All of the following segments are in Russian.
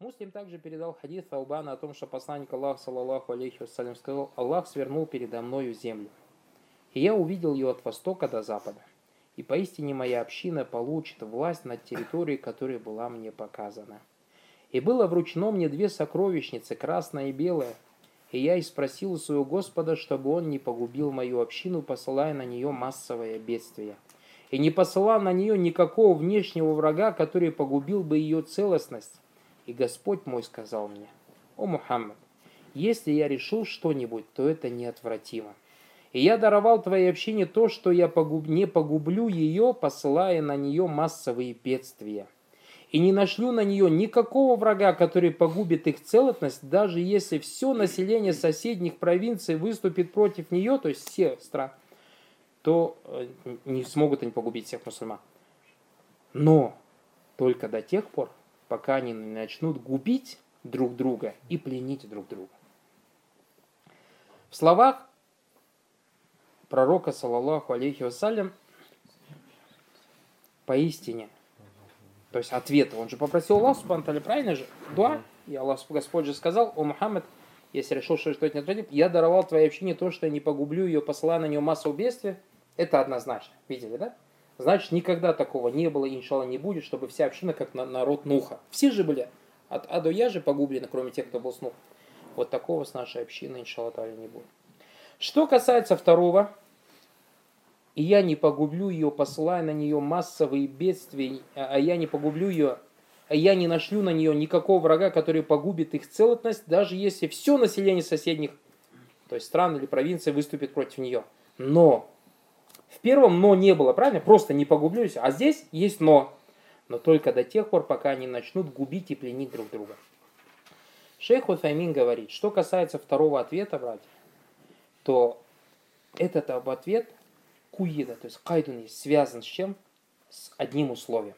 Муслим также передал хадис Таубана о том, что посланник Аллаха, саллаллаху алейхи вассалям, сказал, Аллах свернул передо мною землю. И я увидел ее от востока до запада. И поистине моя община получит власть над территорией, которая была мне показана. И было вручено мне две сокровищницы, красная и белая. И я и спросил у своего Господа, чтобы он не погубил мою общину, посылая на нее массовое бедствие. И не посылал на нее никакого внешнего врага, который погубил бы ее целостность и Господь мой сказал мне, «О Мухаммад, если я решил что-нибудь, то это неотвратимо. И я даровал твоей общине то, что я погуб... не погублю ее, посылая на нее массовые бедствия. И не нашлю на нее никакого врага, который погубит их целостность, даже если все население соседних провинций выступит против нее, то есть все страны, то э, не смогут они погубить всех мусульман. Но только до тех пор, пока они начнут губить друг друга и пленить друг друга. В словах пророка, саллаллаху алейхи вассалям, поистине, то есть ответ, он же попросил Аллах, субхану правильно же? Дуа, и Аллах, Господь же сказал, о Мухаммад, если решил, что что-то не отвратит, я даровал твоей общине то, что я не погублю ее, посылая на нее массу бедствия, это однозначно, видели, да? Значит, никогда такого не было, иншалла, не будет, чтобы вся община как народ Нуха. Все же были от А до Я же погублены, кроме тех, кто был с Нуха. Вот такого с нашей общиной, иншалла, не будет. Что касается второго, и я не погублю ее, посылая на нее массовые бедствия, а я не погублю ее, а я не нашлю на нее никакого врага, который погубит их целостность, даже если все население соседних, то есть стран или провинций, выступит против нее. Но в первом «но» не было, правильно? Просто не погублюсь. А здесь есть «но». Но только до тех пор, пока они начнут губить и пленить друг друга. Шейх Уфаймин говорит, что касается второго ответа, братья, то этот ответ куида, то есть кайдун, связан с чем? С одним условием.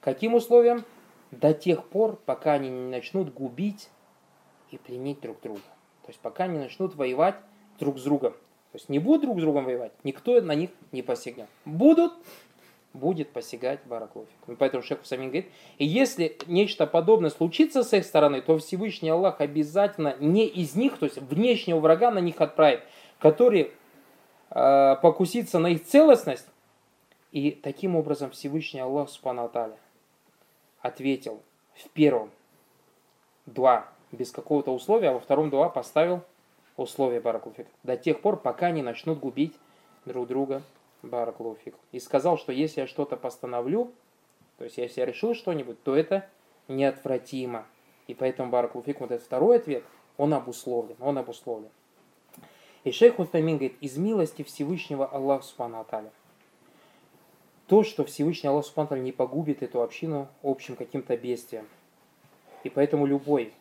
Каким условием? До тех пор, пока они не начнут губить и пленить друг друга. То есть пока не начнут воевать друг с другом. То есть не будут друг с другом воевать, никто на них не посягнет. Будут, будет посягать Бараклофик. Поэтому Шейх Самин говорит, и если нечто подобное случится с их стороны, то Всевышний Аллах обязательно не из них, то есть внешнего врага на них отправит, который э, покусится на их целостность. И таким образом Всевышний Аллах Субхану ответил в первом два без какого-то условия, а во втором два поставил условия Баракулфик, до тех пор, пока не начнут губить друг друга Баракулфик. И сказал, что если я что-то постановлю, то есть если я решил что-нибудь, то это неотвратимо. И поэтому Баракулфик, вот этот второй ответ, он обусловлен, он обусловлен. И шейх Утамин говорит, из милости Всевышнего Аллаха Субхану то, что Всевышний Аллах Субхану не погубит эту общину общим каким-то бедствием. И поэтому любой,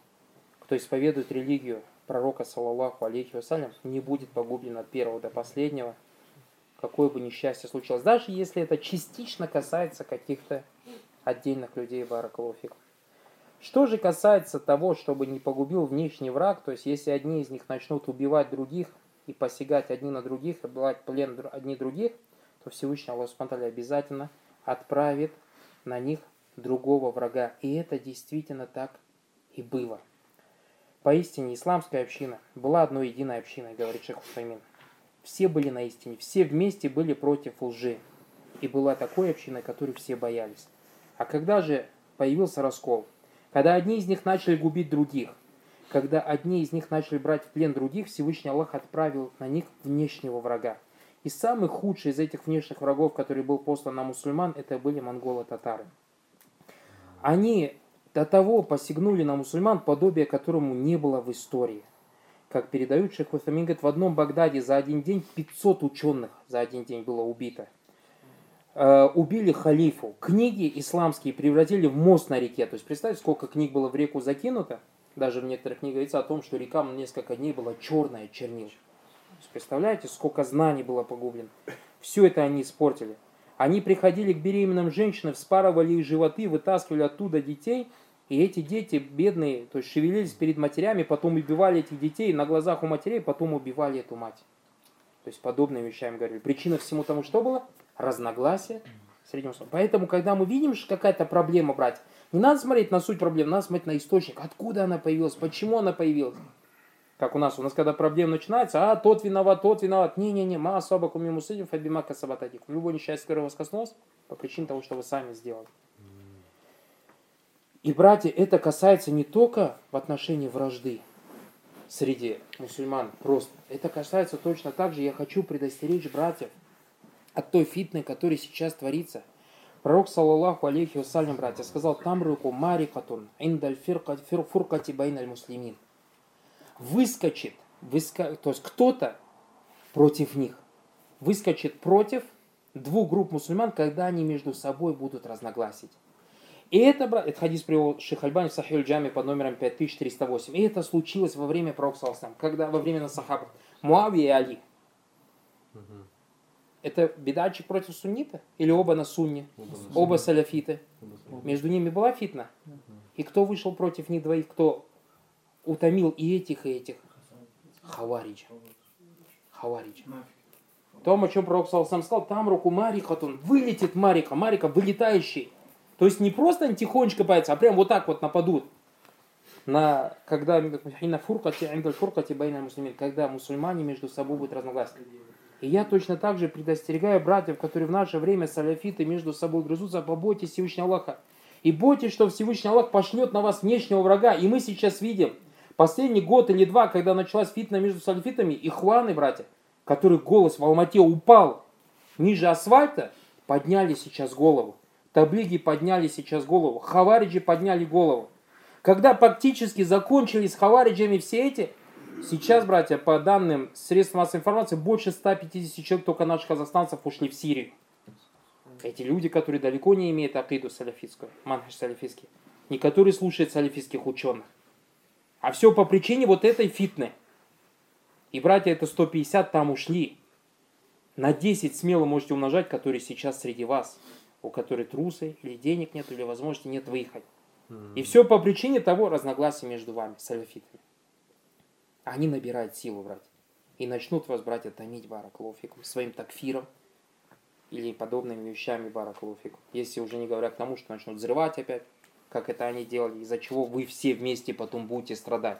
кто исповедует религию пророка, саллаллаху алейхи вассалям, не будет погублен от первого до последнего, какое бы несчастье случилось. Даже если это частично касается каких-то отдельных людей, баракалуфик. Что же касается того, чтобы не погубил внешний враг, то есть если одни из них начнут убивать других и посягать одни на других, и брать плен одни других, то Всевышний Аллах Субтитры обязательно отправит на них другого врага. И это действительно так и было. Поистине исламская община была одной единой общиной, говорит шейх Усаймин. Все были на истине, все вместе были против лжи. И была такой общиной, которую все боялись. А когда же появился раскол, когда одни из них начали губить других, когда одни из них начали брать в плен других, Всевышний Аллах отправил на них внешнего врага. И самый худший из этих внешних врагов, который был послан на мусульман, это были монголо-татары. Они до того посягнули на мусульман, подобие которому не было в истории. Как передают шейх Усамин, говорит, в одном Багдаде за один день 500 ученых за один день было убито. Э, убили халифу. Книги исламские превратили в мост на реке. То есть представьте, сколько книг было в реку закинуто. Даже в некоторых книгах говорится о том, что река несколько дней была черная чернил. Представляете, сколько знаний было погублено. Все это они испортили. Они приходили к беременным женщинам, вспарывали их животы, вытаскивали оттуда детей – и эти дети бедные, то есть шевелились перед матерями, потом убивали этих детей на глазах у матерей, потом убивали эту мать. То есть подобные вещи им говорили. Причина всему тому что было? Разногласие среди мусульман. Поэтому, когда мы видим, что какая-то проблема, брать, Не надо смотреть на суть проблем, надо смотреть на источник, откуда она появилась, почему она появилась. Как у нас, у нас когда проблема начинается, а тот виноват, тот виноват. Не-не-не, ма особо куми мусидим, фабима касабататик. Любое несчастье, которое вас коснулось, по причине того, что вы сами сделали. И, братья, это касается не только в отношении вражды среди мусульман, просто. Это касается точно так же, я хочу предостеречь братьев от той фитны, которая сейчас творится – Пророк, саллаллаху алейхи вассалям, братья, сказал, там руку марикатун, индаль фуркати байналь муслимин. Выскочит, выска... то есть кто-то против них, выскочит против двух групп мусульман, когда они между собой будут разногласить. И это, это хадис привел Шейх Альбани в Сахиль Джами под номером 5308. И это случилось во время пророка Саласам, когда во время на сахабов Муавия и Али. Это бедачи против суннита? Или оба на сунне? Оба, оба саляфиты? Между ними была фитна? И кто вышел против них двоих? Кто утомил и этих, и этих? Хаварич. Хаварич. То, о чем пророк сам сказал, там руку Марихатун, вылетит Марика, Марика вылетающий. То есть не просто они тихонечко появятся, а прям вот так вот нападут. На, когда, когда мусульмане между собой будут разногласия. И я точно так же предостерегаю братьев, которые в наше время саляфиты между собой грызутся, побойтесь Всевышнего Аллаха. И бойтесь, что Всевышний Аллах пошлет на вас внешнего врага. И мы сейчас видим, последний год или два, когда началась фитна между саляфитами, и хваны, братья, который голос в Алмате упал ниже асфальта, подняли сейчас голову. Таблиги подняли сейчас голову. Хавариджи подняли голову. Когда практически закончились хавариджами все эти, Сейчас, братья, по данным средств массовой информации, больше 150 человек только наших казахстанцев ушли в Сирию. Эти люди, которые далеко не имеют акиду салифистскую, манхаш салифистский, не которые слушают салифистских ученых. А все по причине вот этой фитны. И, братья, это 150 там ушли. На 10 смело можете умножать, которые сейчас среди вас, у которых трусы, или денег нет, или возможности нет выехать. И все по причине того разногласия между вами, салифитами они набирают силу, брать И начнут вас, братья, томить бараклофикум своим такфиром или подобными вещами бараклофикум. Если уже не говоря к тому, что начнут взрывать опять, как это они делали, из-за чего вы все вместе потом будете страдать.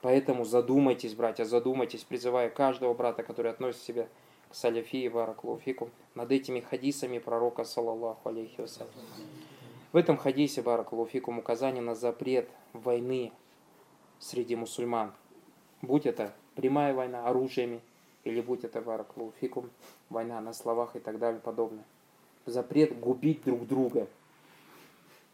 Поэтому задумайтесь, братья, задумайтесь, призывая каждого брата, который относит себя к саляфии бараклофикум, над этими хадисами пророка, саллаллаху алейхи вассалям. В этом хадисе бараклофикум указание на запрет войны среди мусульман – Будь это прямая война оружиями, или будь это вараклуфикум, война на словах и так далее подобное. Запрет губить друг друга.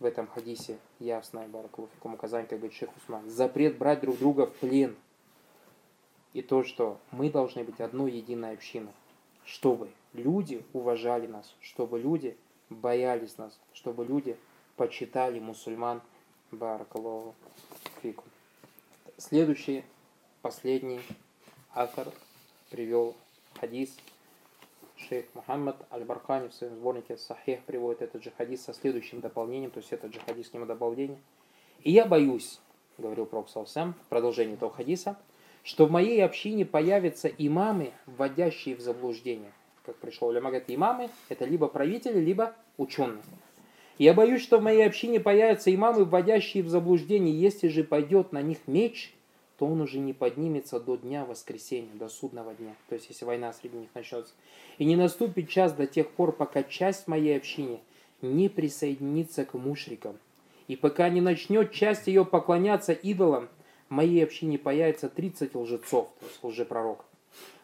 В этом хадисе ясно, бараклуфикум, указание, как говорит шейх Усман. Запрет брать друг друга в плен. И то, что мы должны быть одной единой общиной. Чтобы люди уважали нас, чтобы люди боялись нас, чтобы люди почитали мусульман. Баракаллаху фикум. Следующий последний автор привел хадис. Шейх Мухаммад Аль-Бархани в своем сборнике Сахих приводит этот же хадис со следующим дополнением, то есть этот же хадис к нему добавление. И я боюсь, говорил Пророк Сам, в продолжении этого хадиса, что в моей общине появятся имамы, вводящие в заблуждение. Как пришло уляма, говорит, имамы – это либо правители, либо ученые. Я боюсь, что в моей общине появятся имамы, вводящие в заблуждение, если же пойдет на них меч – то он уже не поднимется до дня воскресения, до судного дня. То есть, если война среди них начнется. И не наступит час до тех пор, пока часть моей общины не присоединится к мушрикам. И пока не начнет часть ее поклоняться идолам, в моей общине появится 30 лжецов, то есть лжепророков.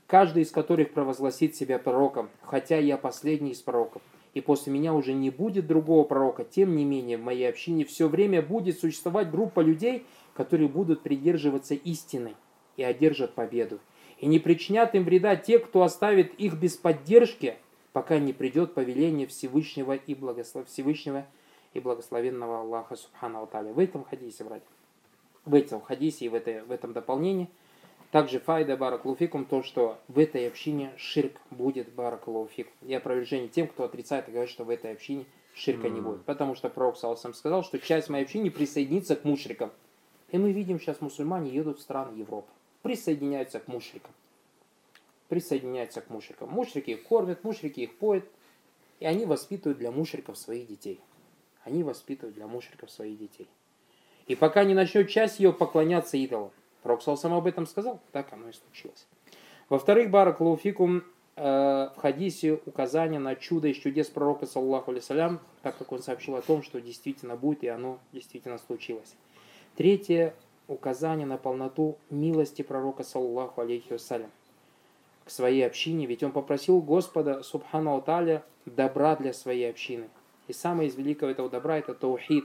Каждый из которых провозгласит себя пророком, хотя я последний из пророков. И после меня уже не будет другого пророка. Тем не менее, в моей общине все время будет существовать группа людей, которые будут придерживаться истины и одержат победу. И не причинят им вреда те, кто оставит их без поддержки, пока не придет повеление Всевышнего и, благослов... Всевышнего и благословенного Аллаха Субхану Алталя. В этом хадисе, братья, в этом хадисе и в, этой, в этом дополнении, также файда баракулуфикум, то, что в этой общине ширк будет баракулуфикум. И опровержение тем, кто отрицает и говорит, что в этой общине ширка не будет. Потому что пророк Саласам сказал, что часть моей общины присоединится к мушрикам. И мы видим сейчас мусульмане едут в страны Европы, присоединяются к мушрикам. Присоединяются к мушрикам. Мушрики их кормят, мушрики их поют, и они воспитывают для мушриков своих детей. они воспитывают для мушриков своих детей. И пока не начнет часть ее поклоняться идолам. Пророк сам об этом сказал, так оно и случилось. Во-вторых, Барак Лауфикум э, в хадисе указание на чудо из чудес пророка, саллаху алейсалям, так как он сообщил о том, что действительно будет, и оно действительно случилось. Третье, указание на полноту милости пророка, саллаху алейхи вассалям, к своей общине, ведь он попросил Господа, субхану Аталя, добра для своей общины. И самое из великого этого добра – это таухид.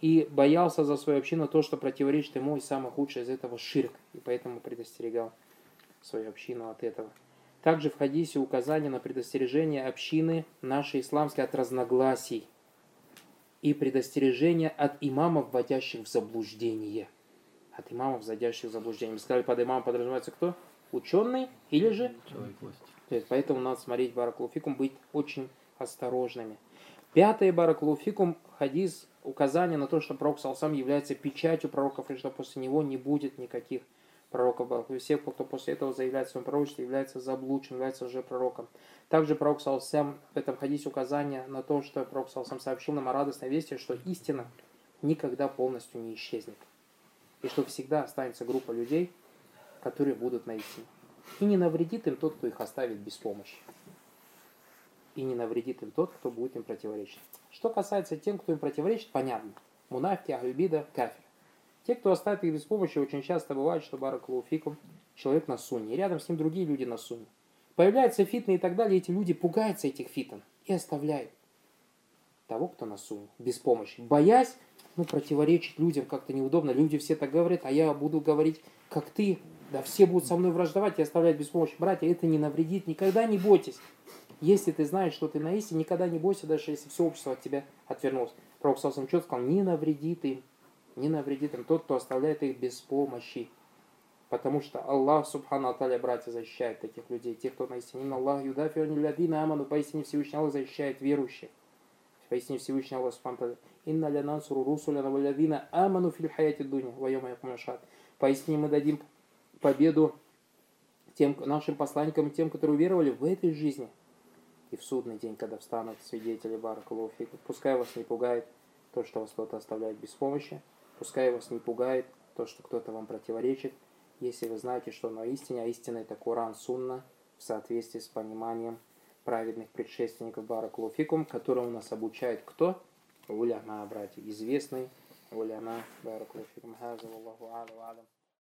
И боялся за свою общину то, что противоречит ему, и самое худшее из этого – ширк. И поэтому предостерегал свою общину от этого. Также в хадисе указание на предостережение общины нашей исламской от разногласий и предостережение от имамов, вводящих в заблуждение. От имамов, вводящих в заблуждение. Мы сказали, под имамом подразумевается кто? Ученый или же? Человек власти. То есть, поэтому надо смотреть Баракулуфикум, быть очень осторожными. Пятое Баракулуфикум, хадис, указание на то, что пророк Салсам является печатью пророков, и что после него не будет никаких пророка Балху. И всех, кто после этого заявляет в своем пророчестве, является заблудшим, является уже пророком. Также пророк Салсам в этом хадисе указание на то, что пророк Салсам сообщил нам о радостной вести, что истина никогда полностью не исчезнет. И что всегда останется группа людей, которые будут на истине. И не навредит им тот, кто их оставит без помощи. И не навредит им тот, кто будет им противоречить. Что касается тем, кто им противоречит, понятно. Мунафти, Ахлюбида, Кафир. Те, кто оставит их без помощи, очень часто бывает, что Баракулуфикум человек на сунне, и рядом с ним другие люди на сунне. Появляются фитны и так далее, и эти люди пугаются этих фитн и оставляют того, кто на сунне, без помощи. Боясь, ну, противоречить людям как-то неудобно. Люди все так говорят, а я буду говорить, как ты. Да все будут со мной враждовать и оставлять без помощи. Братья, это не навредит, никогда не бойтесь. Если ты знаешь, что ты на истине, никогда не бойся, даже если все общество от тебя отвернулось. Пророк Саусам четко сказал, не навредит им не навредит им тот, кто оставляет их без помощи. Потому что Аллах, Субхану Аталя, братья, защищает таких людей. Тех, кто на истине. Аллах, юдафи, ладина аману, поистине Всевышний Аллах защищает верующих. Поистине Всевышний Аллах, Субхану Аталя. Инна ля нансуру русуляна валядина аману филь хаяти дуня, вайома якумашат. Поистине мы дадим победу тем, нашим посланникам, тем, которые уверовали в этой жизни. И в судный день, когда встанут свидетели Баракулуфика. Пускай вас не пугает то, что вас кто-то оставляет без помощи. Пускай вас не пугает то, что кто-то вам противоречит, если вы знаете, что на истине, а истина это Коран, Сунна, в соответствии с пониманием праведных предшественников Баракулуфикум, которым нас обучает кто? Уляма, братья, известный уляма Баракулуфикум. Хаза, Аллаху Алям.